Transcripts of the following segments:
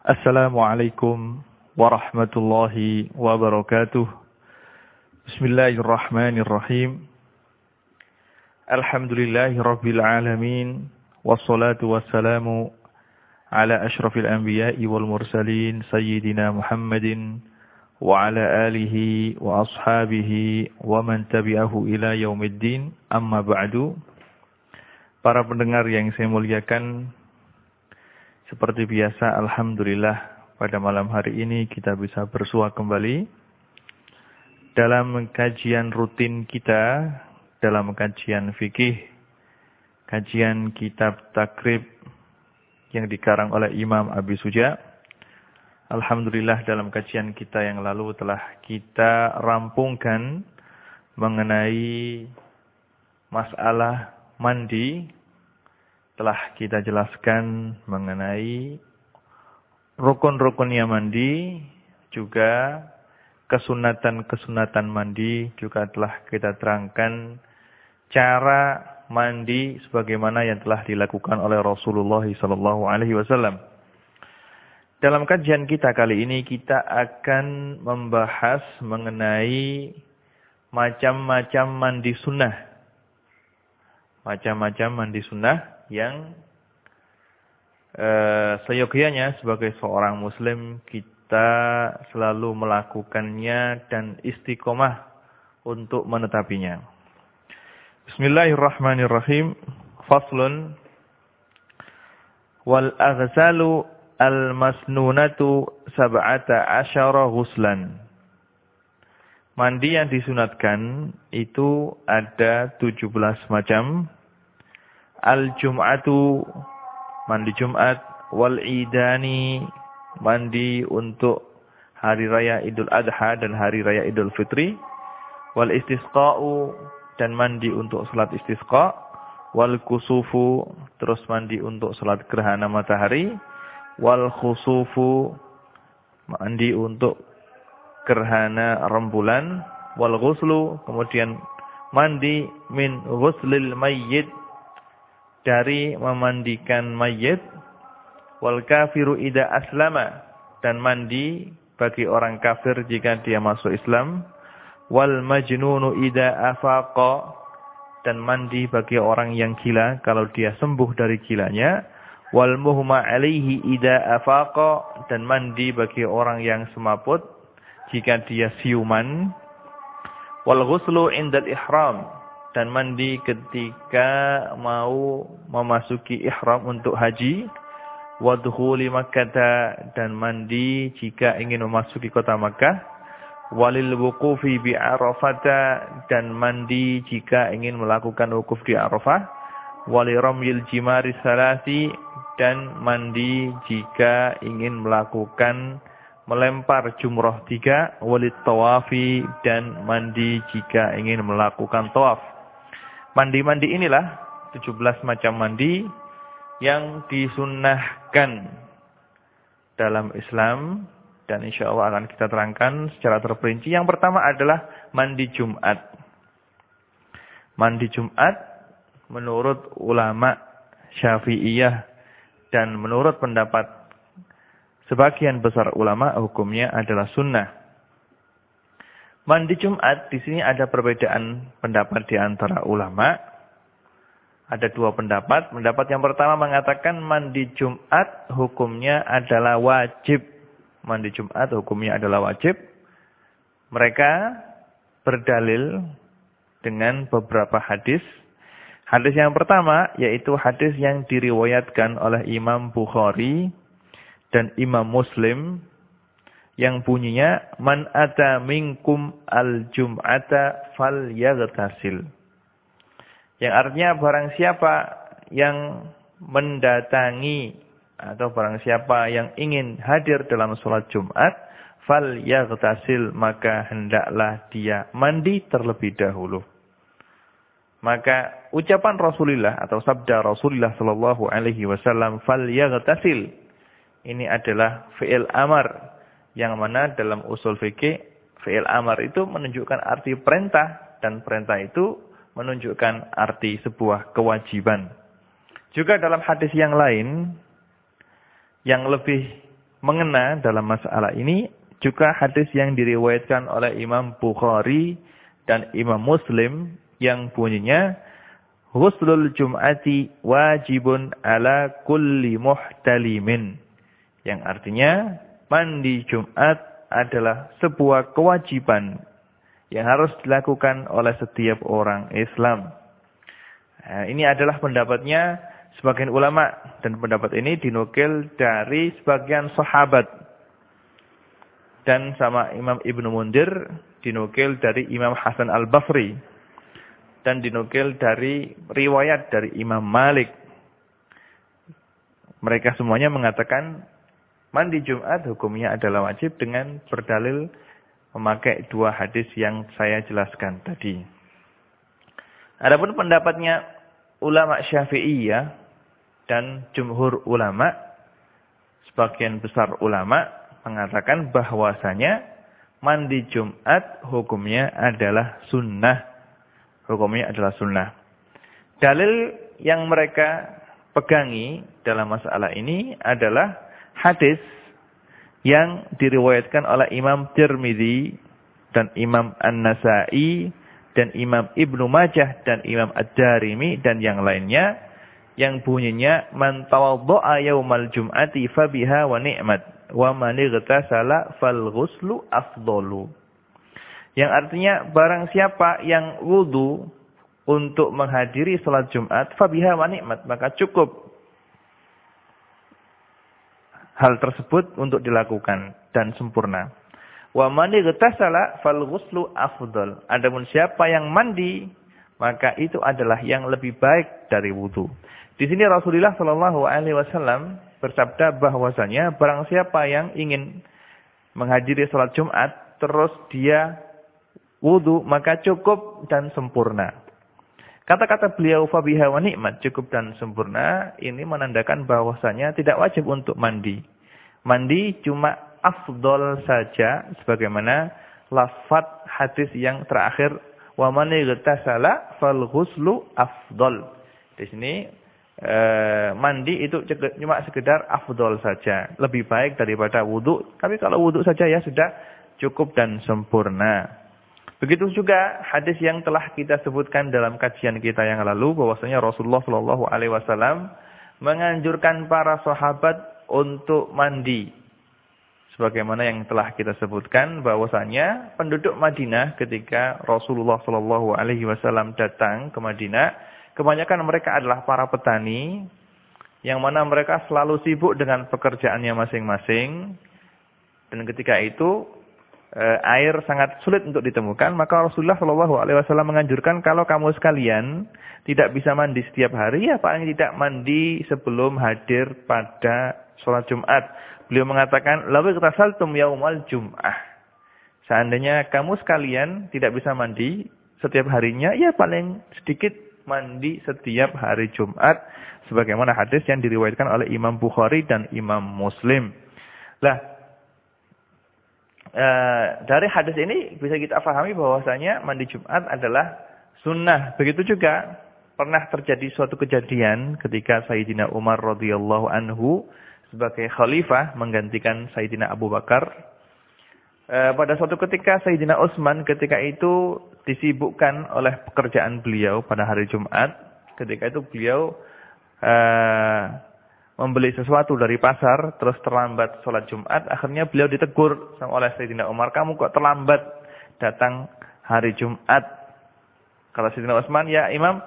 Assalamualaikum warahmatullahi wabarakatuh. Bismillahirrahmanirrahim. Alhamdulillahi rabbil alamin. Wassalatu wassalamu ala ashrafil anbiya'i wal mursalin sayyidina Muhammadin wa ala alihi wa ashabihi wa man tabi'ahu ila yaumiddin. Amma ba'du. Para pendengar yang saya muliakan, seperti biasa, Alhamdulillah pada malam hari ini kita bisa bersua kembali dalam kajian rutin kita, dalam kajian fikih, kajian kitab takrib yang dikarang oleh Imam Abi Suja. Alhamdulillah dalam kajian kita yang lalu telah kita rampungkan mengenai masalah mandi telah kita jelaskan mengenai rukun-rukunnya mandi, juga kesunatan-kesunatan mandi, juga telah kita terangkan cara mandi sebagaimana yang telah dilakukan oleh Rasulullah sallallahu alaihi wasallam. Dalam kajian kita kali ini kita akan membahas mengenai macam-macam mandi sunnah. Macam-macam mandi sunnah yang eh, seyogianya sebagai seorang muslim kita selalu melakukannya dan istiqomah untuk menetapinya. Bismillahirrahmanirrahim. Faslun wal aghsalu al masnunatu sab'ata asyara ghuslan. Mandi yang disunatkan itu ada 17 macam Al-Jum'atu mandi Jumat. Wal idani mandi untuk hari raya Idul Adha dan hari raya Idul Fitri. Wal istisqa'u dan mandi untuk salat istisqa. Wal kusufu terus mandi untuk salat gerhana matahari. Wal khusufu mandi untuk gerhana rembulan. Wal ghuslu kemudian mandi min ghuslil mayyit dari memandikan mayit wal kafiru ida aslama dan mandi bagi orang kafir jika dia masuk Islam wal majnunu ida afaqa dan mandi bagi orang yang gila kalau dia sembuh dari gilanya wal muhma alaihi ida afaqa dan mandi bagi orang yang semaput jika dia siuman wal ghuslu indal ihram dan mandi ketika mau memasuki ihram untuk haji. Wadkhuli makkah dan mandi jika ingin memasuki kota Makkah. Walil wuqufi bi arafata dan mandi jika ingin melakukan wukuf di Arafah. Wali ramyil jimari salasi dan mandi jika ingin melakukan melempar jumroh tiga. Walid tawafi dan mandi jika ingin melakukan tawaf Mandi-mandi inilah 17 macam mandi yang disunnahkan dalam Islam dan insya Allah akan kita terangkan secara terperinci. Yang pertama adalah mandi Jumat. Mandi Jumat menurut ulama Syafi'iyah dan menurut pendapat sebagian besar ulama hukumnya adalah sunnah. Mandi Jumat di sini ada perbedaan pendapat di antara ulama. Ada dua pendapat. Pendapat yang pertama mengatakan mandi Jumat hukumnya adalah wajib. Mandi Jumat hukumnya adalah wajib. Mereka berdalil dengan beberapa hadis. Hadis yang pertama yaitu hadis yang diriwayatkan oleh Imam Bukhari dan Imam Muslim yang bunyinya man ata minkum al-jum'ata falyaghtasil. Yang artinya barang siapa yang mendatangi atau barang siapa yang ingin hadir dalam sholat Jumat falyaghtasil maka hendaklah dia mandi terlebih dahulu. Maka ucapan Rasulullah atau sabda Rasulullah sallallahu alaihi wasallam falyaghtasil ini adalah fi'il amar yang mana dalam usul fikih fi'il amar itu menunjukkan arti perintah dan perintah itu menunjukkan arti sebuah kewajiban. Juga dalam hadis yang lain yang lebih mengena dalam masalah ini juga hadis yang diriwayatkan oleh Imam Bukhari dan Imam Muslim yang bunyinya Ghuslul Jum'ati wajibun ala kulli muhtalimin. Yang artinya mandi Jumat adalah sebuah kewajiban yang harus dilakukan oleh setiap orang Islam. Nah, ini adalah pendapatnya sebagian ulama dan pendapat ini dinukil dari sebagian sahabat dan sama Imam Ibnu Mundir dinukil dari Imam Hasan Al-Basri dan dinukil dari riwayat dari Imam Malik. Mereka semuanya mengatakan mandi Jumat hukumnya adalah wajib dengan berdalil memakai dua hadis yang saya jelaskan tadi. Adapun pendapatnya ulama Syafi'iyah dan jumhur ulama, sebagian besar ulama mengatakan bahwasanya mandi Jumat hukumnya adalah sunnah. Hukumnya adalah sunnah. Dalil yang mereka pegangi dalam masalah ini adalah hadis yang diriwayatkan oleh Imam Tirmidzi dan Imam An-Nasai dan Imam Ibnu Majah dan Imam Ad-Darimi dan yang lainnya yang bunyinya man tawaddaa yaumal jum'ati fabiha wa ni'mat wa man igtasala fal ghuslu afdalu. Yang artinya barang siapa yang wudu untuk menghadiri salat Jumat fabiha wa ni'mat maka cukup hal tersebut untuk dilakukan dan sempurna. Wa man igtasala fal ghuslu afdal. Adapun siapa yang mandi maka itu adalah yang lebih baik dari wudu. Di sini Rasulullah Shallallahu Alaihi Wasallam bersabda bahwasanya barang siapa yang ingin menghadiri sholat Jumat terus dia wudhu maka cukup dan sempurna. Kata-kata beliau fabiha wa nikmat cukup dan sempurna ini menandakan bahwasanya tidak wajib untuk mandi. Mandi cuma afdol saja sebagaimana lafaz hadis yang terakhir wa man igtasala fal ghuslu afdol. Di sini e, mandi itu cuma sekedar afdol saja. Lebih baik daripada wudhu. Tapi kalau wudhu saja ya sudah cukup dan sempurna. Begitu juga hadis yang telah kita sebutkan dalam kajian kita yang lalu. bahwasanya Rasulullah Shallallahu Alaihi Wasallam menganjurkan para sahabat untuk mandi. Sebagaimana yang telah kita sebutkan bahwasanya penduduk Madinah ketika Rasulullah Shallallahu Alaihi Wasallam datang ke Madinah Kebanyakan mereka adalah para petani yang mana mereka selalu sibuk dengan pekerjaannya masing-masing. Dan ketika itu air sangat sulit untuk ditemukan, maka Rasulullah Shallallahu alaihi wasallam menganjurkan kalau kamu sekalian tidak bisa mandi setiap hari ya paling tidak mandi sebelum hadir pada sholat Jumat. Beliau mengatakan, "Lalu saltum yaumal jum'ah." Seandainya kamu sekalian tidak bisa mandi setiap harinya, ya paling sedikit mandi setiap hari Jumat sebagaimana hadis yang diriwayatkan oleh Imam Bukhari dan Imam Muslim. Lah e, dari hadis ini bisa kita pahami bahwasanya mandi Jumat adalah sunnah. Begitu juga pernah terjadi suatu kejadian ketika Sayyidina Umar radhiyallahu anhu sebagai khalifah menggantikan Sayyidina Abu Bakar Eh, pada suatu ketika Sayyidina Utsman ketika itu disibukkan oleh pekerjaan beliau pada hari Jumat. Ketika itu beliau uh, membeli sesuatu dari pasar, terus terlambat sholat Jumat. Akhirnya beliau ditegur sama oleh Sayyidina Umar, kamu kok terlambat datang hari Jumat. Kalau Sayyidina Utsman, ya Imam,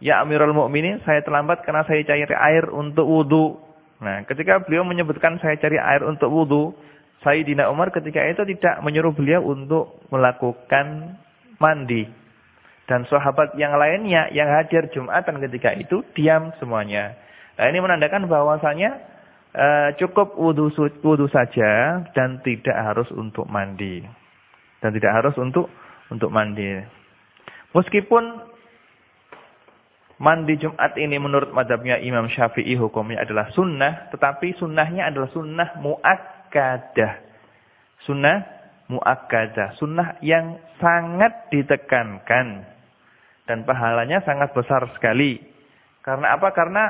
ya Amirul Mukminin, saya terlambat karena saya cari air untuk wudhu. Nah, ketika beliau menyebutkan saya cari air untuk wudhu, Sayyidina Umar ketika itu tidak menyuruh beliau untuk melakukan mandi. Dan sahabat yang lainnya yang hadir Jumatan ketika itu diam semuanya. Nah, ini menandakan bahwasanya e, cukup wudhu, wudhu saja dan tidak harus untuk mandi. Dan tidak harus untuk untuk mandi. Meskipun mandi Jumat ini menurut madhabnya Imam Syafi'i hukumnya adalah sunnah. Tetapi sunnahnya adalah sunnah mu'ak muakkadah. Sunnah muakkadah. Sunnah yang sangat ditekankan. Dan pahalanya sangat besar sekali. Karena apa? Karena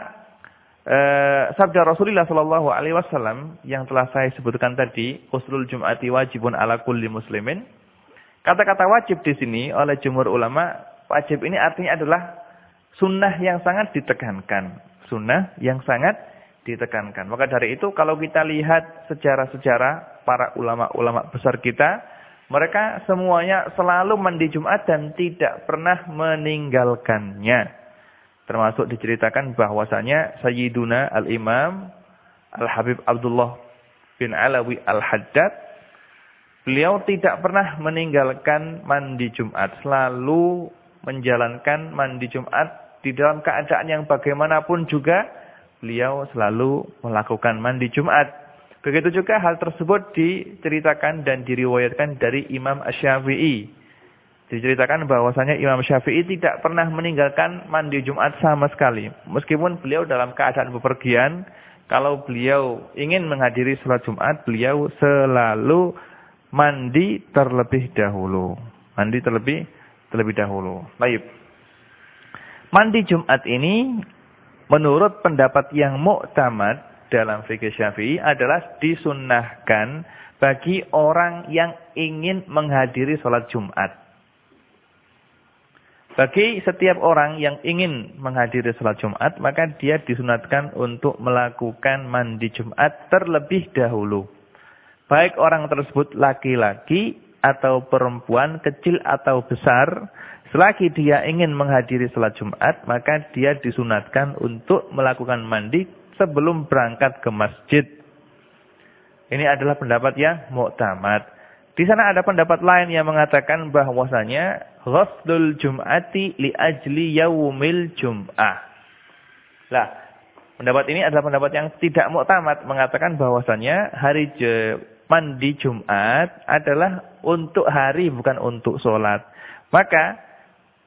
Uh, sabda Rasulullah Shallallahu Alaihi Wasallam yang telah saya sebutkan tadi, usulul jum'ati wajibun ala kulli muslimin. Kata-kata wajib di sini oleh jumhur ulama, wajib ini artinya adalah sunnah yang sangat ditekankan, sunnah yang sangat ditekankan. Maka dari itu kalau kita lihat sejarah-sejarah para ulama-ulama besar kita, mereka semuanya selalu mandi Jumat dan tidak pernah meninggalkannya. Termasuk diceritakan bahwasanya Sayyiduna Al-Imam Al-Habib Abdullah bin Alawi Al-Haddad beliau tidak pernah meninggalkan mandi Jumat, selalu menjalankan mandi Jumat di dalam keadaan yang bagaimanapun juga beliau selalu melakukan mandi Jumat. Begitu juga hal tersebut diceritakan dan diriwayatkan dari Imam Asy-Syafi'i Diceritakan bahwasanya Imam Syafi'i tidak pernah meninggalkan mandi Jumat sama sekali. Meskipun beliau dalam keadaan bepergian, kalau beliau ingin menghadiri sholat Jumat, beliau selalu mandi terlebih dahulu. Mandi terlebih terlebih dahulu. Baik. Mandi Jumat ini menurut pendapat yang muktamad dalam fikih Syafi'i adalah disunnahkan bagi orang yang ingin menghadiri sholat Jumat. Bagi setiap orang yang ingin menghadiri sholat Jumat, maka dia disunatkan untuk melakukan mandi Jumat terlebih dahulu. Baik orang tersebut laki-laki atau perempuan, kecil atau besar, selagi dia ingin menghadiri sholat Jumat, maka dia disunatkan untuk melakukan mandi sebelum berangkat ke masjid. Ini adalah pendapat yang muktamad. Di sana ada pendapat lain yang mengatakan bahwasanya ghusdul jum'ati li ajli yaumil jum'ah. Lah, pendapat ini adalah pendapat yang tidak muktamad mengatakan bahwasanya hari mandi Jumat adalah untuk hari bukan untuk sholat. Maka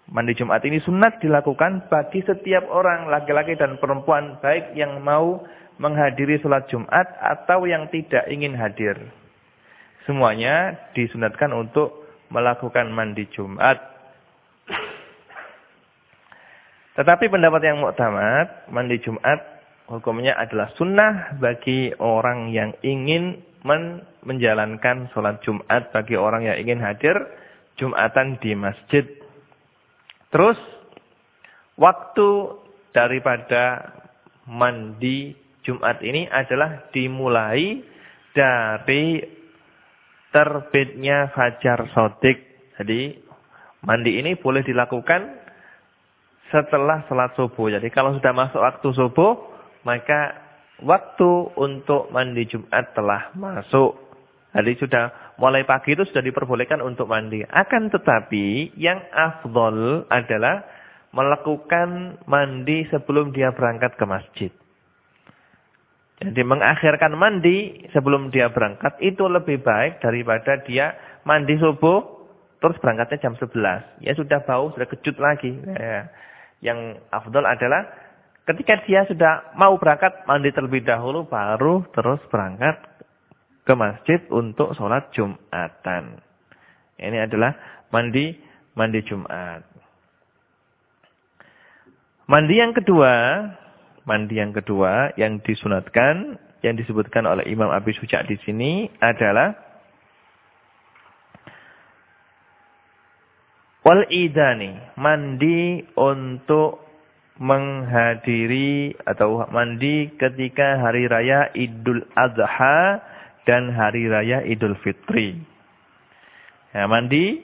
mandi Jumat ini sunat dilakukan bagi setiap orang laki-laki dan perempuan baik yang mau menghadiri sholat Jumat atau yang tidak ingin hadir. Semuanya disunatkan untuk melakukan mandi Jumat. Tetapi pendapat yang muktamad, mandi Jumat hukumnya adalah sunnah bagi orang yang ingin men menjalankan sholat Jumat, bagi orang yang ingin hadir Jumatan di masjid. Terus, waktu daripada mandi Jumat ini adalah dimulai dari terbitnya fajar sodik. Jadi mandi ini boleh dilakukan setelah sholat subuh. Jadi kalau sudah masuk waktu subuh, maka waktu untuk mandi Jumat telah masuk. Jadi sudah mulai pagi itu sudah diperbolehkan untuk mandi. Akan tetapi yang afdol adalah melakukan mandi sebelum dia berangkat ke masjid. Jadi mengakhirkan mandi sebelum dia berangkat itu lebih baik daripada dia mandi subuh terus berangkatnya jam 11. Ya sudah bau, sudah kecut lagi. Ya. Yang afdol adalah ketika dia sudah mau berangkat mandi terlebih dahulu baru terus berangkat ke masjid untuk sholat Jumatan. Ini adalah mandi mandi Jumat. Mandi yang kedua mandi yang kedua yang disunatkan yang disebutkan oleh Imam Abi Suja di sini adalah wal idani mandi untuk menghadiri atau mandi ketika hari raya Idul Adha dan hari raya Idul Fitri. Ya, mandi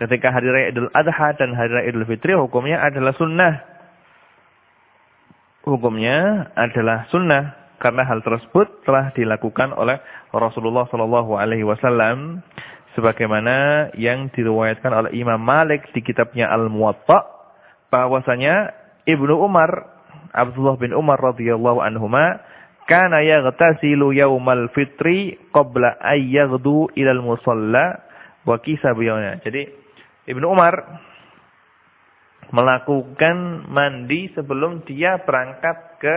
ketika hari raya Idul Adha dan hari raya Idul Fitri hukumnya adalah sunnah hukumnya adalah sunnah karena hal tersebut telah dilakukan oleh Rasulullah Shallallahu Alaihi Wasallam sebagaimana yang diriwayatkan oleh Imam Malik di kitabnya Al Muwatta bahwasanya Ibnu Umar Abdullah bin Umar radhiyallahu anhuma kana yaghtasilu yaumal fitri qabla ay yaghdu ila al musalla. Wa kisa Jadi Ibnu Umar melakukan mandi sebelum dia berangkat ke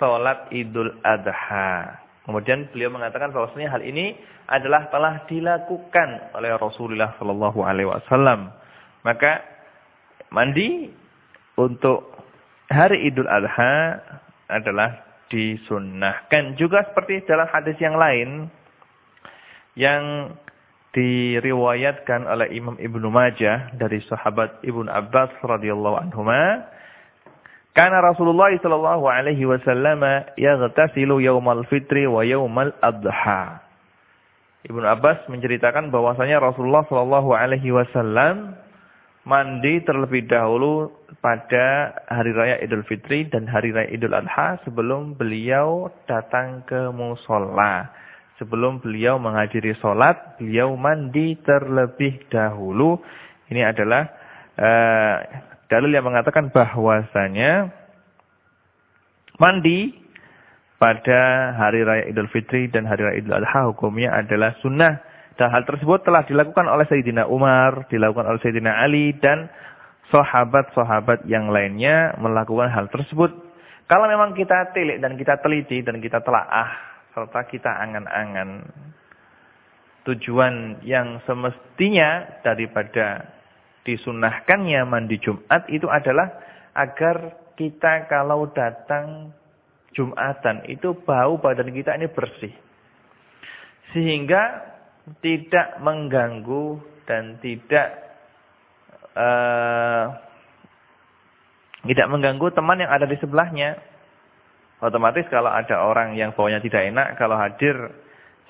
sholat idul adha. Kemudian beliau mengatakan bahwasanya hal ini adalah telah dilakukan oleh Rasulullah Shallallahu Alaihi Wasallam. Maka mandi untuk hari Idul Adha adalah disunnahkan. Juga seperti dalam hadis yang lain yang diriwayatkan oleh Imam Ibnu Majah dari sahabat Ibnu Abbas radhiyallahu anhuma karena Rasulullah sallallahu alaihi wasallam yaghtasilu yaumal fitri wa yaumal adha. Ibnu Abbas menceritakan bahwasanya Rasulullah sallallahu alaihi wasallam mandi terlebih dahulu pada hari raya Idul Fitri dan hari raya Idul Adha sebelum beliau datang ke musola. Sebelum beliau menghadiri sholat, beliau mandi terlebih dahulu. Ini adalah uh, dalil yang mengatakan bahwasanya mandi pada hari raya Idul Fitri dan hari raya Idul Adha hukumnya adalah sunnah. Dan hal tersebut telah dilakukan oleh Sayyidina Umar, dilakukan oleh Sayyidina Ali, dan sahabat-sahabat yang lainnya melakukan hal tersebut. Kalau memang kita telik dan kita teliti dan kita telaah, serta kita angan-angan, tujuan yang semestinya daripada disunahkannya mandi Jumat itu adalah agar kita kalau datang Jumatan itu bau badan kita ini bersih. Sehingga tidak mengganggu dan tidak uh, tidak mengganggu teman yang ada di sebelahnya. Otomatis kalau ada orang yang baunya tidak enak, kalau hadir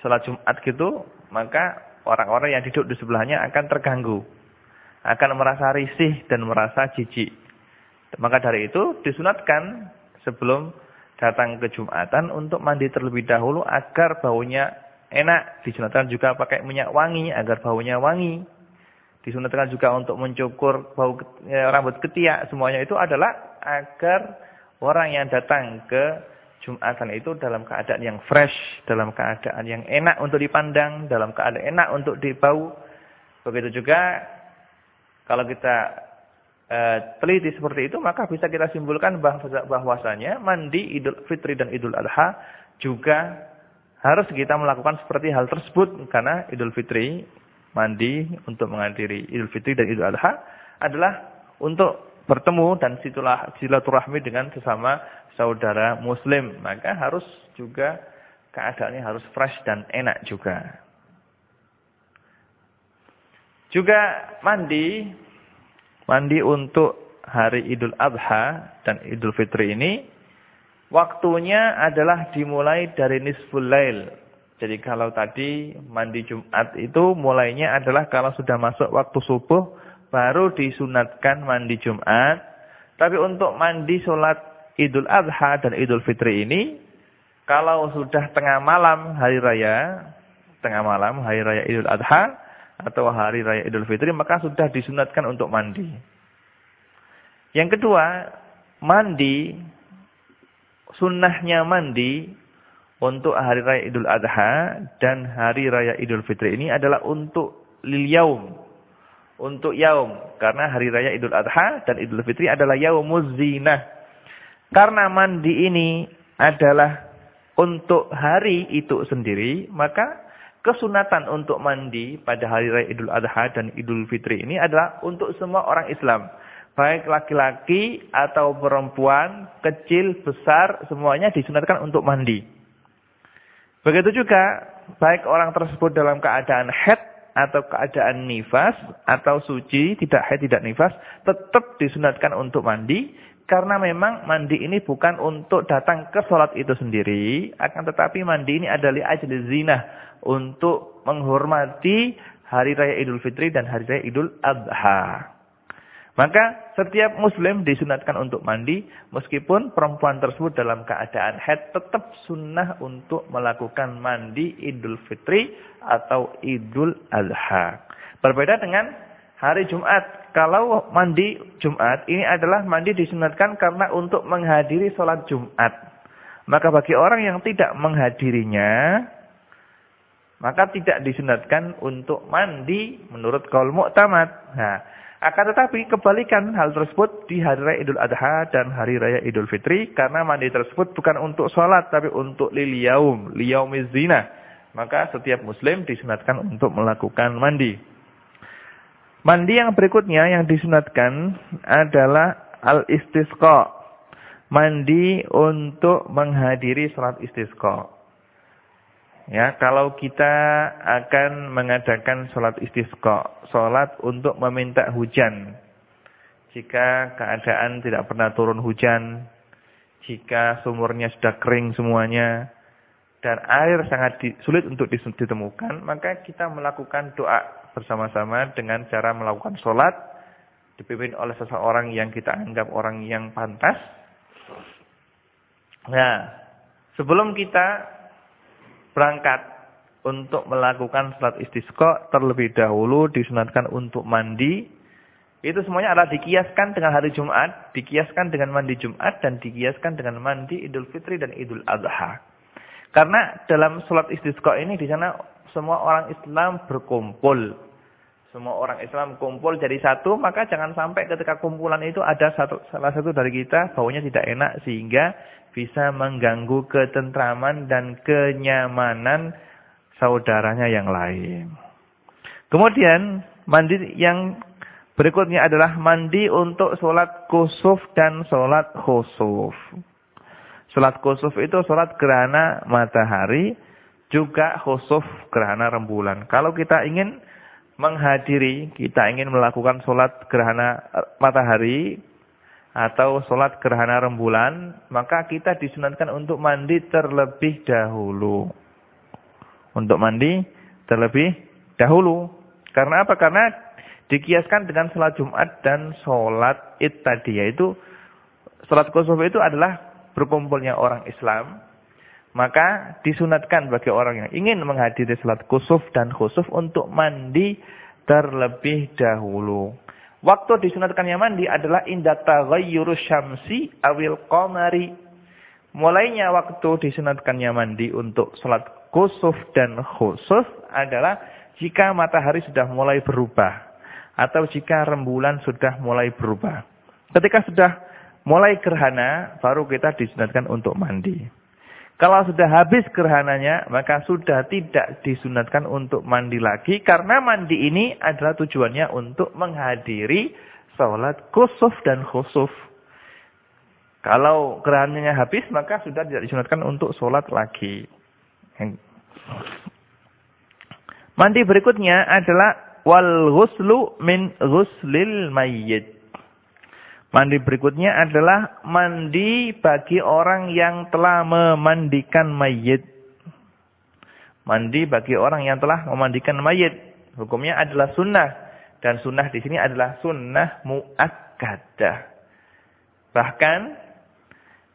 sholat Jumat gitu, maka orang-orang yang duduk di sebelahnya akan terganggu akan merasa risih dan merasa jijik. Maka dari itu disunatkan sebelum datang ke Jumatan untuk mandi terlebih dahulu agar baunya enak. Disunatkan juga pakai minyak wangi agar baunya wangi. Disunatkan juga untuk mencukur bau ya, rambut ketiak. Semuanya itu adalah agar orang yang datang ke Jumatan itu dalam keadaan yang fresh, dalam keadaan yang enak untuk dipandang, dalam keadaan enak untuk dibau. Begitu juga kalau kita e, teliti seperti itu, maka bisa kita simpulkan bahwasanya mandi Idul Fitri dan Idul Adha juga harus kita melakukan seperti hal tersebut. Karena Idul Fitri, mandi untuk menghadiri Idul Fitri dan Idul Adha adalah untuk bertemu dan silaturahmi dengan sesama saudara muslim. Maka harus juga keadaannya harus fresh dan enak juga. Juga mandi, mandi untuk hari Idul Adha dan Idul Fitri ini, waktunya adalah dimulai dari nisful lail. Jadi kalau tadi mandi Jumat itu mulainya adalah kalau sudah masuk waktu subuh, baru disunatkan mandi Jumat. Tapi untuk mandi sholat Idul Adha dan Idul Fitri ini, kalau sudah tengah malam hari raya, tengah malam hari raya Idul Adha, atau hari raya Idul Fitri maka sudah disunatkan untuk mandi. Yang kedua, mandi sunnahnya mandi untuk hari raya Idul Adha dan hari raya Idul Fitri ini adalah untuk lil yaum. Untuk yaum. Karena hari raya Idul Adha dan Idul Fitri adalah yaumuz zinah. Karena mandi ini adalah untuk hari itu sendiri, maka kesunatan untuk mandi pada hari raya Idul Adha dan Idul Fitri ini adalah untuk semua orang Islam. Baik laki-laki atau perempuan, kecil, besar, semuanya disunatkan untuk mandi. Begitu juga, baik orang tersebut dalam keadaan head atau keadaan nifas, atau suci, tidak head, tidak nifas, tetap disunatkan untuk mandi. Karena memang mandi ini bukan untuk datang ke sholat itu sendiri, akan tetapi mandi ini adalah ajli zina untuk menghormati hari raya Idul Fitri dan hari raya Idul Adha. Maka setiap muslim disunatkan untuk mandi meskipun perempuan tersebut dalam keadaan haid tetap sunnah untuk melakukan mandi Idul Fitri atau Idul Adha. Berbeda dengan hari Jumat. Kalau mandi Jumat, ini adalah mandi disunatkan karena untuk menghadiri sholat Jumat. Maka bagi orang yang tidak menghadirinya, maka tidak disunatkan untuk mandi menurut kaul mu'tamad. Nah, akan tetapi kebalikan hal tersebut di hari raya Idul Adha dan hari raya Idul Fitri karena mandi tersebut bukan untuk sholat tapi untuk lil yaum, liyaumiz zina. Maka setiap muslim disunatkan untuk melakukan mandi. Mandi yang berikutnya yang disunatkan adalah al-istisqa. mandi untuk menghadiri sholat istisqa. Ya, kalau kita akan mengadakan sholat istisqa, sholat untuk meminta hujan. Jika keadaan tidak pernah turun hujan, jika sumurnya sudah kering semuanya, dan air sangat sulit untuk ditemukan, maka kita melakukan doa bersama-sama dengan cara melakukan sholat, dipimpin oleh seseorang yang kita anggap orang yang pantas. Nah, sebelum kita berangkat untuk melakukan salat istisqa terlebih dahulu disunatkan untuk mandi. Itu semuanya adalah dikiaskan dengan hari Jumat, dikiaskan dengan mandi Jumat dan dikiaskan dengan mandi Idul Fitri dan Idul Adha. Karena dalam salat istisqa ini di sana semua orang Islam berkumpul. Semua orang Islam kumpul jadi satu, maka jangan sampai ketika kumpulan itu ada satu, salah satu dari kita baunya tidak enak sehingga bisa mengganggu ketentraman dan kenyamanan saudaranya yang lain. Kemudian mandi yang berikutnya adalah mandi untuk sholat kusuf dan sholat khusuf. Sholat kusuf itu sholat gerhana matahari, juga khusuf gerhana rembulan. Kalau kita ingin menghadiri, kita ingin melakukan sholat gerhana matahari, atau sholat gerhana rembulan, maka kita disunatkan untuk mandi terlebih dahulu. Untuk mandi terlebih dahulu. Karena apa? Karena dikiaskan dengan sholat Jumat dan sholat id tadi. Yaitu sholat kusuf itu adalah berkumpulnya orang Islam. Maka disunatkan bagi orang yang ingin menghadiri sholat kusuf dan khusuf untuk mandi terlebih dahulu. Waktu disunatkannya mandi adalah inda taghayyuru syamsi awil qamari. Mulainya waktu disunatkannya mandi untuk salat kusuf dan khusuf adalah jika matahari sudah mulai berubah atau jika rembulan sudah mulai berubah. Ketika sudah mulai gerhana baru kita disunatkan untuk mandi. Kalau sudah habis gerhananya, maka sudah tidak disunatkan untuk mandi lagi. Karena mandi ini adalah tujuannya untuk menghadiri sholat kusuf dan khusuf. Kalau gerhananya habis, maka sudah tidak disunatkan untuk sholat lagi. Mandi berikutnya adalah wal ghuslu min ghuslil mayyit. Mandi berikutnya adalah mandi bagi orang yang telah memandikan mayit. Mandi bagi orang yang telah memandikan mayit. Hukumnya adalah sunnah. Dan sunnah di sini adalah sunnah mu'akkadah. Bahkan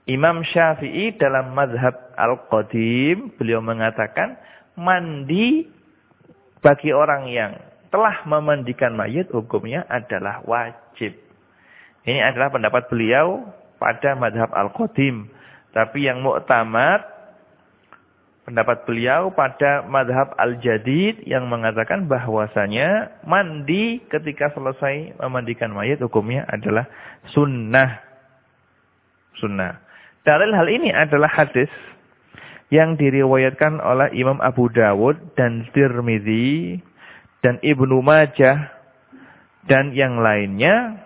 Imam Syafi'i dalam mazhab Al-Qadim, beliau mengatakan mandi bagi orang yang telah memandikan mayit hukumnya adalah wajib. Ini adalah pendapat beliau pada madhab Al-Qadim. Tapi yang mu'tamad, pendapat beliau pada madhab Al-Jadid yang mengatakan bahwasanya mandi ketika selesai memandikan mayat hukumnya adalah sunnah. Sunnah. Dalil hal ini adalah hadis yang diriwayatkan oleh Imam Abu Dawud dan Tirmidzi dan Ibnu Majah dan yang lainnya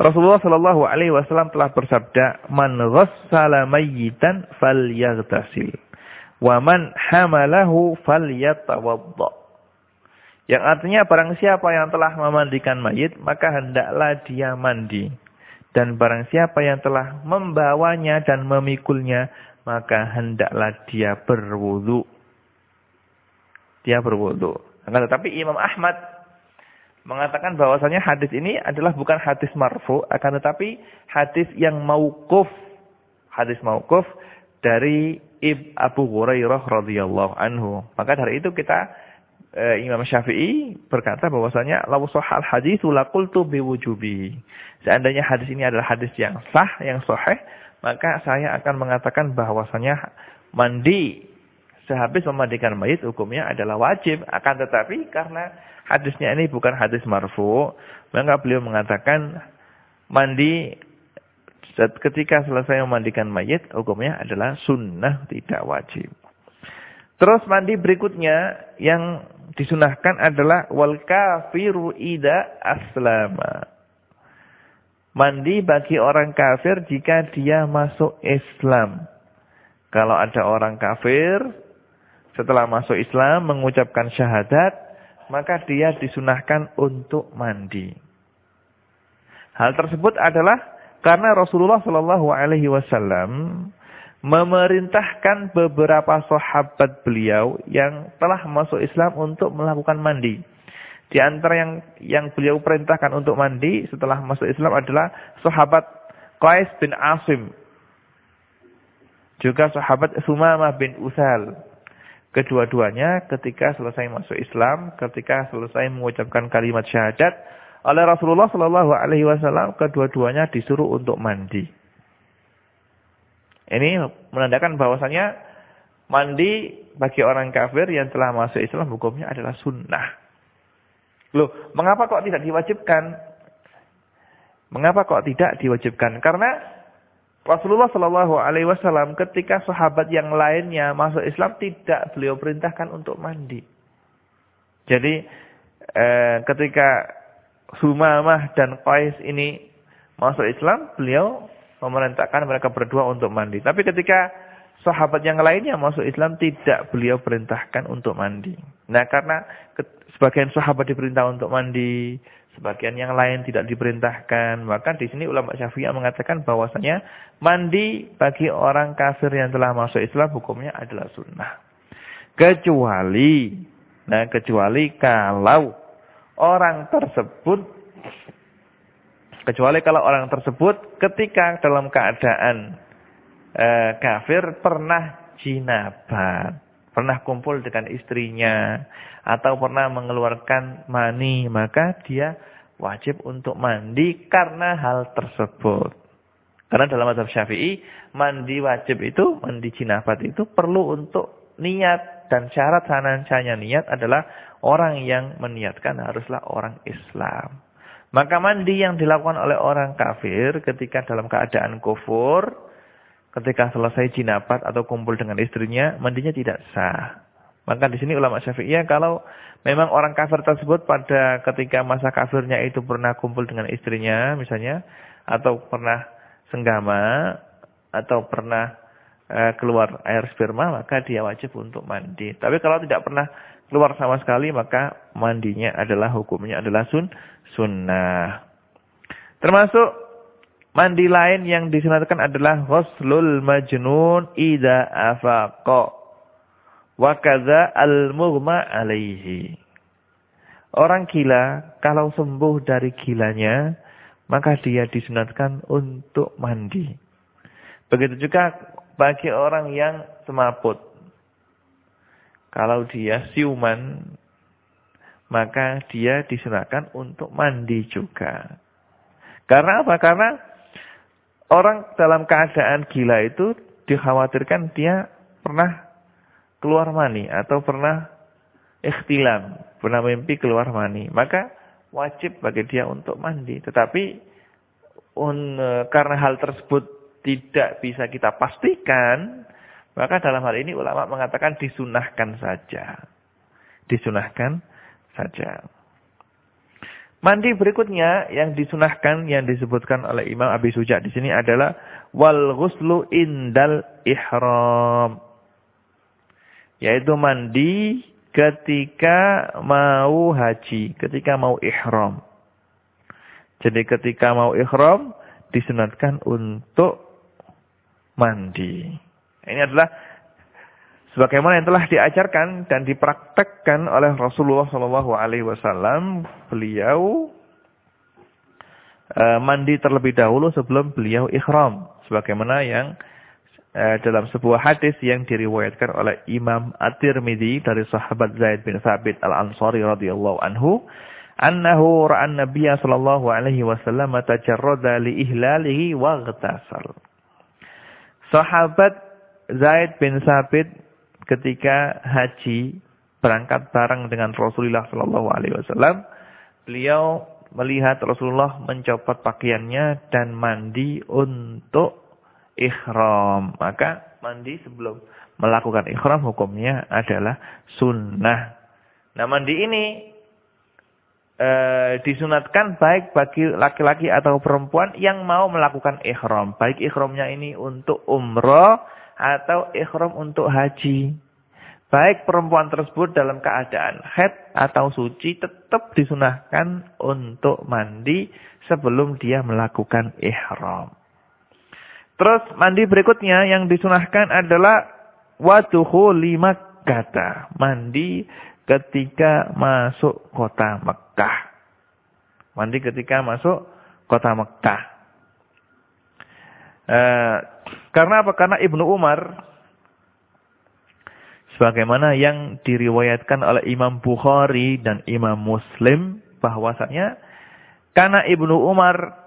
Rasulullah Shallallahu Alaihi Wasallam telah bersabda, "Man ghassala mayyitan falyaghtasil, wa man hamalahu falyatawadda." Yang artinya barang siapa yang telah memandikan mayit, maka hendaklah dia mandi. Dan barang siapa yang telah membawanya dan memikulnya, maka hendaklah dia berwudu. Dia berwudu. Tetapi Imam Ahmad mengatakan bahwasanya hadis ini adalah bukan hadis marfu akan tetapi hadis yang mauquf. Hadis mauquf dari Ib Abu Hurairah radhiyallahu anhu. Maka dari itu kita e, Imam Syafi'i berkata bahwasanya law sahal hadis la qultu biwujubi. Seandainya hadis ini adalah hadis yang sah yang sahih maka saya akan mengatakan bahwasanya mandi sehabis memandikan mayit hukumnya adalah wajib akan tetapi karena hadisnya ini bukan hadis marfu, maka beliau mengatakan mandi ketika selesai memandikan mayit hukumnya adalah sunnah tidak wajib. Terus mandi berikutnya yang disunahkan adalah wal kafiru ida aslama. Mandi bagi orang kafir jika dia masuk Islam. Kalau ada orang kafir setelah masuk Islam mengucapkan syahadat, maka dia disunahkan untuk mandi. Hal tersebut adalah karena Rasulullah Shallallahu Alaihi Wasallam memerintahkan beberapa sahabat beliau yang telah masuk Islam untuk melakukan mandi. Di antara yang yang beliau perintahkan untuk mandi setelah masuk Islam adalah sahabat Qais bin Asim. Juga sahabat Sumamah bin Usal. Kedua-duanya ketika selesai masuk Islam, ketika selesai mengucapkan kalimat syahadat, oleh Rasulullah Shallallahu Alaihi Wasallam kedua-duanya disuruh untuk mandi. Ini menandakan bahwasanya mandi bagi orang kafir yang telah masuk Islam hukumnya adalah sunnah. Loh, mengapa kok tidak diwajibkan? Mengapa kok tidak diwajibkan? Karena Rasulullah Shallallahu Alaihi Wasallam ketika sahabat yang lainnya masuk Islam tidak beliau perintahkan untuk mandi. Jadi eh, ketika Sumamah dan Qais ini masuk Islam, beliau memerintahkan mereka berdua untuk mandi. Tapi ketika sahabat yang lainnya masuk Islam tidak beliau perintahkan untuk mandi. Nah, karena Sebagian sahabat diperintah untuk mandi, sebagian yang lain tidak diperintahkan. Maka di sini ulama Syafi'iyah mengatakan bahwasanya mandi bagi orang kafir yang telah masuk Islam hukumnya adalah sunnah. Kecuali, nah kecuali kalau orang tersebut, kecuali kalau orang tersebut ketika dalam keadaan e, kafir pernah jinabat pernah kumpul dengan istrinya atau pernah mengeluarkan mani, maka dia wajib untuk mandi karena hal tersebut. Karena dalam mazhab Syafi'i, mandi wajib itu, mandi jinabat itu perlu untuk niat dan syarat sananya niat adalah orang yang meniatkan haruslah orang Islam. Maka mandi yang dilakukan oleh orang kafir ketika dalam keadaan kufur ketika selesai jinabat atau kumpul dengan istrinya, mandinya tidak sah. Maka di sini ulama Syafi'iyah kalau memang orang kafir tersebut pada ketika masa kafirnya itu pernah kumpul dengan istrinya misalnya atau pernah senggama atau pernah e, keluar air sperma maka dia wajib untuk mandi. Tapi kalau tidak pernah keluar sama sekali maka mandinya adalah hukumnya adalah sun sunnah. Termasuk Mandi lain yang disunatkan adalah ghuslul majnun idza afaqa. Wa kadza al-mughma alaihi. Orang gila kalau sembuh dari gilanya, maka dia disunatkan untuk mandi. Begitu juga bagi orang yang semaput. Kalau dia siuman, maka dia disunatkan untuk mandi juga. Karena apa? Karena Orang dalam keadaan gila itu dikhawatirkan dia pernah keluar mani atau pernah ikhtilam, pernah mimpi keluar mani. Maka wajib bagi dia untuk mandi. Tetapi un, karena hal tersebut tidak bisa kita pastikan, maka dalam hal ini ulama mengatakan disunahkan saja. Disunahkan saja. Mandi berikutnya yang disunahkan yang disebutkan oleh Imam Abi Suja di sini adalah wal ghuslu indal ihram. Yaitu mandi ketika mau haji, ketika mau ihram. Jadi ketika mau ihram disunatkan untuk mandi. Ini adalah Sebagaimana yang telah diajarkan dan dipraktekkan oleh Rasulullah Shallallahu Alaihi Wasallam, beliau e, mandi terlebih dahulu sebelum beliau ikhram. Sebagaimana yang e, dalam sebuah hadis yang diriwayatkan oleh Imam At-Tirmidzi dari sahabat Zaid bin Thabit Al-Ansari radhiyallahu anhu, annahu ra'an Nabiy sallallahu alaihi wasallam tajarrada li ihlalihi wa. Sahabat Zaid bin Thabit ketika haji berangkat bareng dengan Rasulullah Shallallahu Alaihi Wasallam, beliau melihat Rasulullah mencopot pakaiannya dan mandi untuk ikhram. Maka mandi sebelum melakukan ikhram hukumnya adalah sunnah. Nah mandi ini e, disunatkan baik bagi laki-laki atau perempuan yang mau melakukan ikhram. Baik ikhramnya ini untuk umroh atau ikhram untuk haji. Baik perempuan tersebut dalam keadaan head atau suci tetap disunahkan untuk mandi sebelum dia melakukan ihram. Terus mandi berikutnya yang disunahkan adalah watuhu lima kata. Mandi ketika masuk kota Mekah. Mandi ketika masuk kota Mekah. Eh, karena apa? Karena Ibnu Umar sebagaimana yang diriwayatkan oleh Imam Bukhari dan Imam Muslim bahwasanya karena Ibnu Umar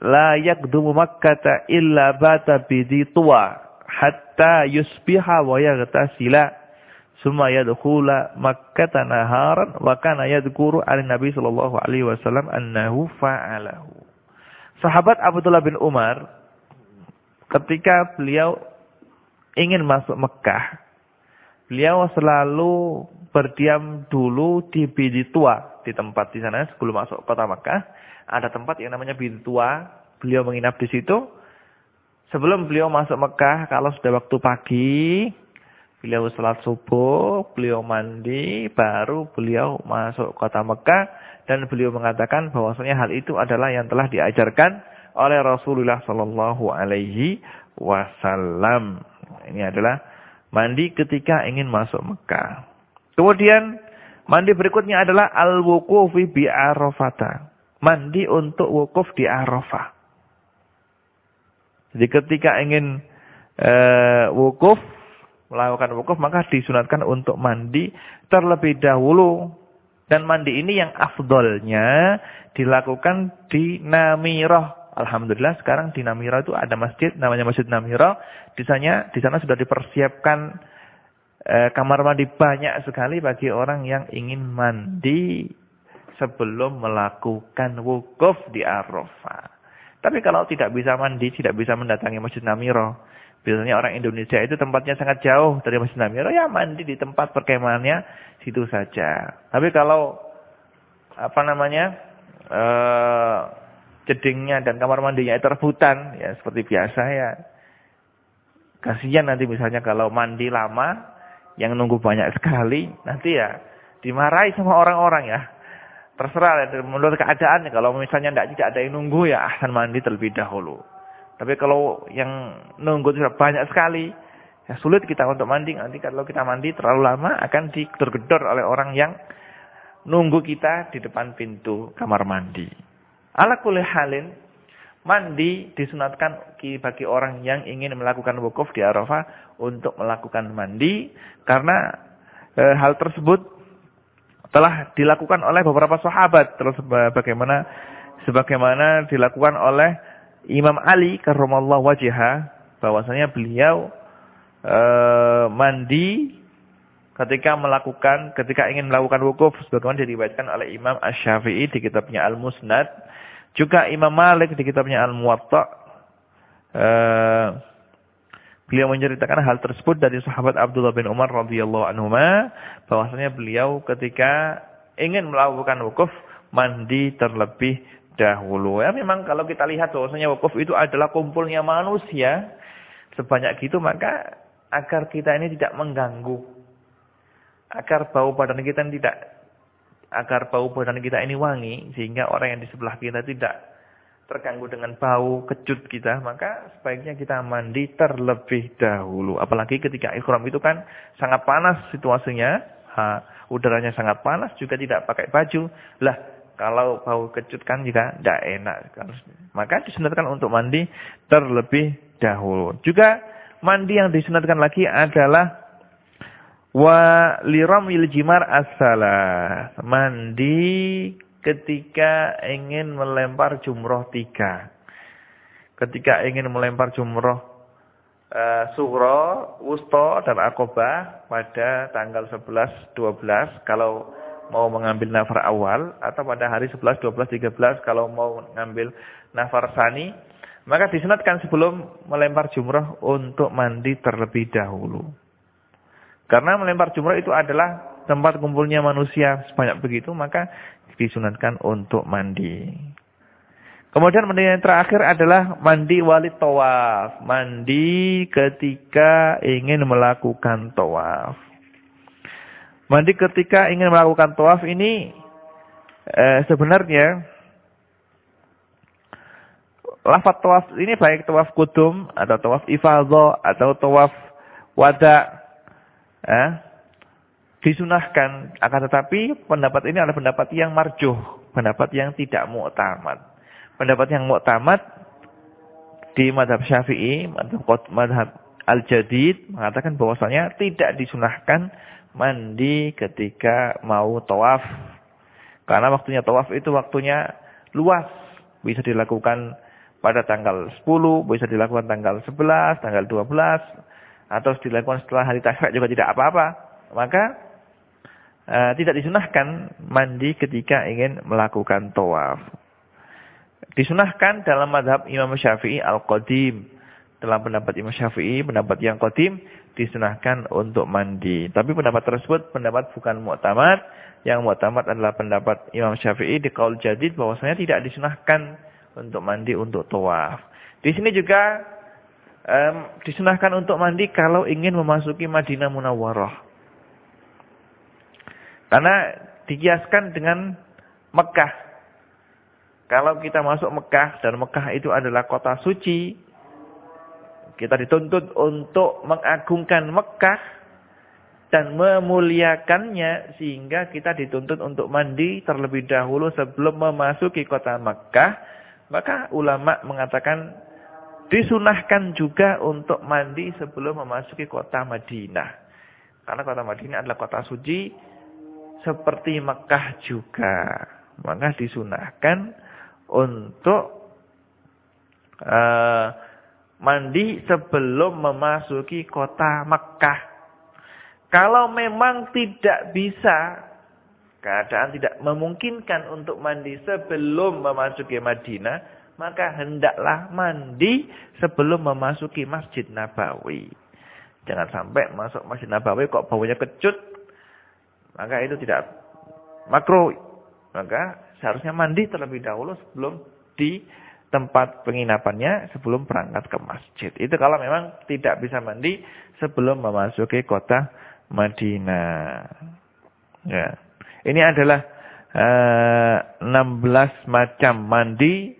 la yakdumu Makkah illa bata bidi tua hatta yusbiha wa yaghtasila summa yadkhula Makkah naharan wa kana yadhkuru an Nabi sallallahu alaihi wasallam annahu fa'alahu. Sahabat Abdullah bin Umar ketika beliau ingin masuk Mekah Beliau selalu berdiam dulu di Biditua. Di tempat di sana sebelum masuk kota Makkah. Ada tempat yang namanya Biditua. Beliau menginap di situ. Sebelum beliau masuk Mekah, kalau sudah waktu pagi, beliau sholat subuh, beliau mandi, baru beliau masuk kota Mekah. Dan beliau mengatakan bahwasanya hal itu adalah yang telah diajarkan oleh Rasulullah Sallallahu Alaihi Wasallam. Ini adalah Mandi ketika ingin masuk Mekah. Kemudian mandi berikutnya adalah al-wuqufi bi Arafata. Mandi untuk wukuf di Arafah. Jadi ketika ingin uh, wukuf, melakukan wukuf, maka disunatkan untuk mandi terlebih dahulu. Dan mandi ini yang afdolnya dilakukan di Namirah. Alhamdulillah sekarang di Namira itu ada masjid namanya Masjid Namira. Di sana di sana sudah dipersiapkan e, kamar mandi banyak sekali bagi orang yang ingin mandi sebelum melakukan wukuf di Arafah. Tapi kalau tidak bisa mandi, tidak bisa mendatangi Masjid Namira. Biasanya orang Indonesia itu tempatnya sangat jauh dari Masjid Namira, ya mandi di tempat perkemahannya situ saja. Tapi kalau apa namanya? Eh jedingnya dan kamar mandinya itu rebutan ya seperti biasa ya. Kasihan nanti misalnya kalau mandi lama yang nunggu banyak sekali nanti ya dimarahi sama orang-orang ya. Terserah ya, menurut keadaan kalau misalnya tidak tidak ada yang nunggu ya akan mandi terlebih dahulu. Tapi kalau yang nunggu sudah banyak sekali ya sulit kita untuk mandi nanti kalau kita mandi terlalu lama akan digedor-gedor oleh orang yang nunggu kita di depan pintu kamar mandi. Ala kulli halin, mandi disunatkan bagi orang yang ingin melakukan wukuf di Arafah untuk melakukan mandi karena e, hal tersebut telah dilakukan oleh beberapa sahabat terus bagaimana sebagaimana dilakukan oleh Imam Ali karramallahu wajhah bahwasanya beliau e, mandi ketika melakukan ketika ingin melakukan wukuf sebagaimana diriwayatkan oleh Imam Asy-Syafi'i di kitabnya Al-Musnad juga Imam Malik di kitabnya Al-Muwatta uh, beliau menceritakan hal tersebut dari sahabat Abdullah bin Umar radhiyallahu anhu bahwasanya beliau ketika ingin melakukan wukuf mandi terlebih dahulu. Ya memang kalau kita lihat bahwasanya wukuf itu adalah kumpulnya manusia sebanyak gitu maka agar kita ini tidak mengganggu agar bau badan kita tidak agar bau badan kita ini wangi sehingga orang yang di sebelah kita tidak terganggu dengan bau kecut kita, maka sebaiknya kita mandi terlebih dahulu. Apalagi ketika ikhram itu kan sangat panas situasinya, ha, udaranya sangat panas juga tidak pakai baju. Lah, kalau bau kecut kan juga tidak enak. Maka disunatkan untuk mandi terlebih dahulu. Juga mandi yang disunatkan lagi adalah Wa liramil jimar asalah. Mandi ketika ingin melempar jumroh tiga. Ketika ingin melempar jumroh uh, suhro, wusto, dan akobah pada tanggal 11, 12. Kalau mau mengambil nafar awal. Atau pada hari 11, 12, 13 kalau mau mengambil nafar sani. Maka disunatkan sebelum melempar jumroh untuk mandi terlebih dahulu. Karena melempar jumrah itu adalah tempat kumpulnya manusia sebanyak begitu, maka disunatkan untuk mandi. Kemudian mandi yang terakhir adalah mandi wali tawaf. Mandi ketika ingin melakukan tawaf. Mandi ketika ingin melakukan tawaf ini eh, sebenarnya lafaz tawaf ini baik tawaf kudum atau tawaf ifadho atau tawaf wada eh, disunahkan akan tetapi pendapat ini adalah pendapat yang marjuh, pendapat yang tidak mu'tamad. Pendapat yang muktamad di madhab syafi'i, madhab al-jadid, mengatakan bahwasanya tidak disunahkan mandi ketika mau tawaf. Karena waktunya tawaf itu waktunya luas. Bisa dilakukan pada tanggal 10, bisa dilakukan tanggal 11, tanggal 12, atau dilakukan setelah hari tasyrik juga tidak apa-apa. Maka uh, tidak disunahkan mandi ketika ingin melakukan tawaf. Disunahkan dalam madhab Imam Syafi'i al-Qadim. Dalam pendapat Imam Syafi'i, pendapat yang Qadim, disunahkan untuk mandi. Tapi pendapat tersebut pendapat bukan mu'tamad. Yang mu'tamad adalah pendapat Imam Syafi'i di kaul jadid bahwasanya tidak disunahkan untuk mandi untuk tawaf. Di sini juga um, disunahkan untuk mandi kalau ingin memasuki Madinah Munawwarah. Karena dikiaskan dengan Mekah. Kalau kita masuk Mekah dan Mekah itu adalah kota suci, kita dituntut untuk mengagungkan Mekah dan memuliakannya sehingga kita dituntut untuk mandi terlebih dahulu sebelum memasuki kota Mekah. Maka ulama mengatakan disunahkan juga untuk mandi sebelum memasuki kota Madinah. Karena kota Madinah adalah kota suci seperti Mekah juga. Maka disunahkan untuk uh, mandi sebelum memasuki kota Mekah. Kalau memang tidak bisa, keadaan tidak memungkinkan untuk mandi sebelum memasuki Madinah, maka hendaklah mandi sebelum memasuki Masjid Nabawi. Jangan sampai masuk Masjid Nabawi kok baunya kecut, maka itu tidak makro. Maka seharusnya mandi terlebih dahulu sebelum di tempat penginapannya sebelum berangkat ke masjid. Itu kalau memang tidak bisa mandi sebelum memasuki kota Madinah. Ya. Ini adalah uh, eh, 16 macam mandi,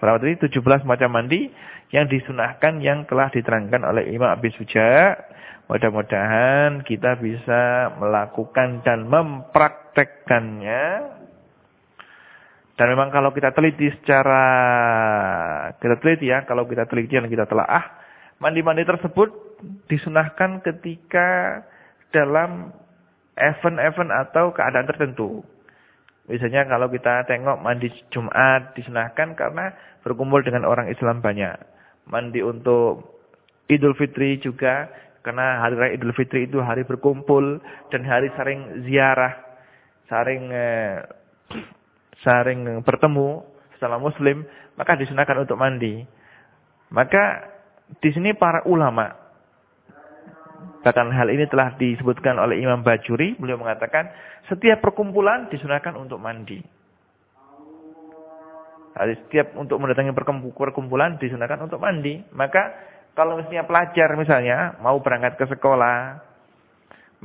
berapa tadi? 17 macam mandi yang disunahkan yang telah diterangkan oleh Imam Abi Suja. Mudah-mudahan kita bisa melakukan dan mempraktekkannya dan memang kalau kita teliti secara, kita teliti ya, kalau kita teliti dan kita telah ah, mandi-mandi tersebut disunahkan ketika dalam event-event atau keadaan tertentu. Misalnya kalau kita tengok mandi Jumat disunahkan karena berkumpul dengan orang Islam banyak. Mandi untuk Idul Fitri juga karena hari raya Idul Fitri itu hari berkumpul dan hari saling ziarah, saling eh, saring bertemu setelah muslim, maka disunahkan untuk mandi. Maka di sini para ulama bahkan hal ini telah disebutkan oleh Imam Bajuri, beliau mengatakan setiap perkumpulan disunahkan untuk mandi. Setiap untuk mendatangi perkumpulan disunahkan untuk mandi. Maka kalau misalnya pelajar misalnya mau berangkat ke sekolah,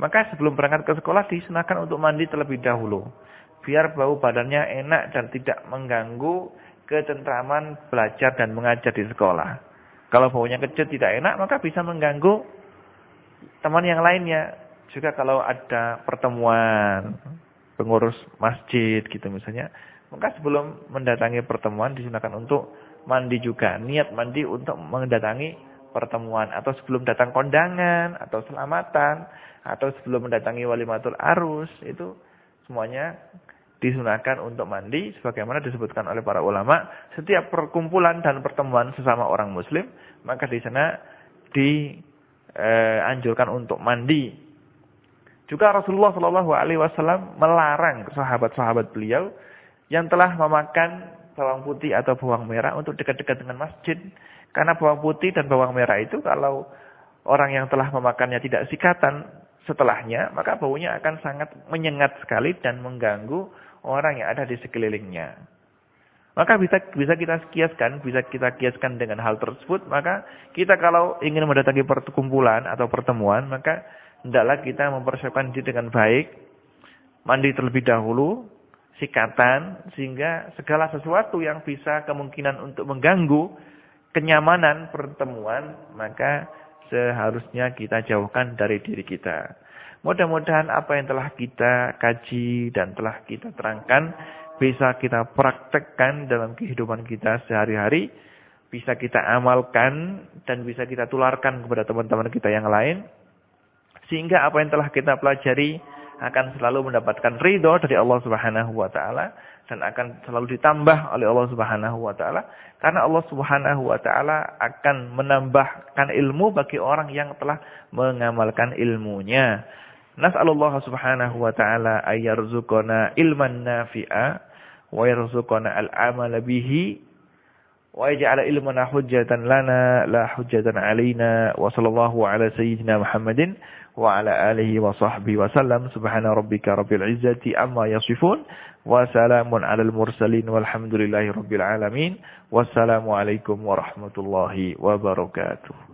maka sebelum berangkat ke sekolah disunahkan untuk mandi terlebih dahulu biar bau badannya enak dan tidak mengganggu ketentraman belajar dan mengajar di sekolah. Kalau baunya kecil tidak enak, maka bisa mengganggu teman yang lainnya. Juga kalau ada pertemuan pengurus masjid gitu misalnya, maka sebelum mendatangi pertemuan disunahkan untuk mandi juga. Niat mandi untuk mendatangi pertemuan atau sebelum datang kondangan atau selamatan atau sebelum mendatangi walimatul arus itu semuanya disunahkan untuk mandi sebagaimana disebutkan oleh para ulama setiap perkumpulan dan pertemuan sesama orang muslim maka di sana dianjurkan eh, untuk mandi juga Rasulullah Shallallahu Alaihi Wasallam melarang sahabat-sahabat beliau yang telah memakan bawang putih atau bawang merah untuk dekat-dekat dengan masjid karena bawang putih dan bawang merah itu kalau orang yang telah memakannya tidak sikatan setelahnya, maka baunya akan sangat menyengat sekali dan mengganggu orang yang ada di sekelilingnya. Maka bisa bisa kita kiaskan, bisa kita kiaskan dengan hal tersebut, maka kita kalau ingin mendatangi perkumpulan atau pertemuan, maka hendaklah kita mempersiapkan diri dengan baik, mandi terlebih dahulu, sikatan, sehingga segala sesuatu yang bisa kemungkinan untuk mengganggu kenyamanan pertemuan, maka seharusnya kita jauhkan dari diri kita. Mudah-mudahan apa yang telah kita kaji dan telah kita terangkan bisa kita praktekkan dalam kehidupan kita sehari-hari, bisa kita amalkan dan bisa kita tularkan kepada teman-teman kita yang lain. Sehingga apa yang telah kita pelajari akan selalu mendapatkan ridho dari Allah Subhanahu wa taala dan akan selalu ditambah oleh Allah Subhanahu wa taala karena Allah Subhanahu wa taala akan menambahkan ilmu bagi orang yang telah mengamalkan ilmunya. Nas'alullah subhanahu wa ta'ala ayyarzuqana ilman nafi'a wa yarzuqana al-amala bihi wa yaj'ala ilmana hujjatan lana la hujjatan alaina wa sallallahu ala sayyidina Muhammadin wa ala alihi wa sahbihi wa sallam subhana rabbika rabbil izzati amma yasifun wa salamun alal mursalin walhamdulillahi rabbil alamin wassalamu alaikum warahmatullahi wabarakatuh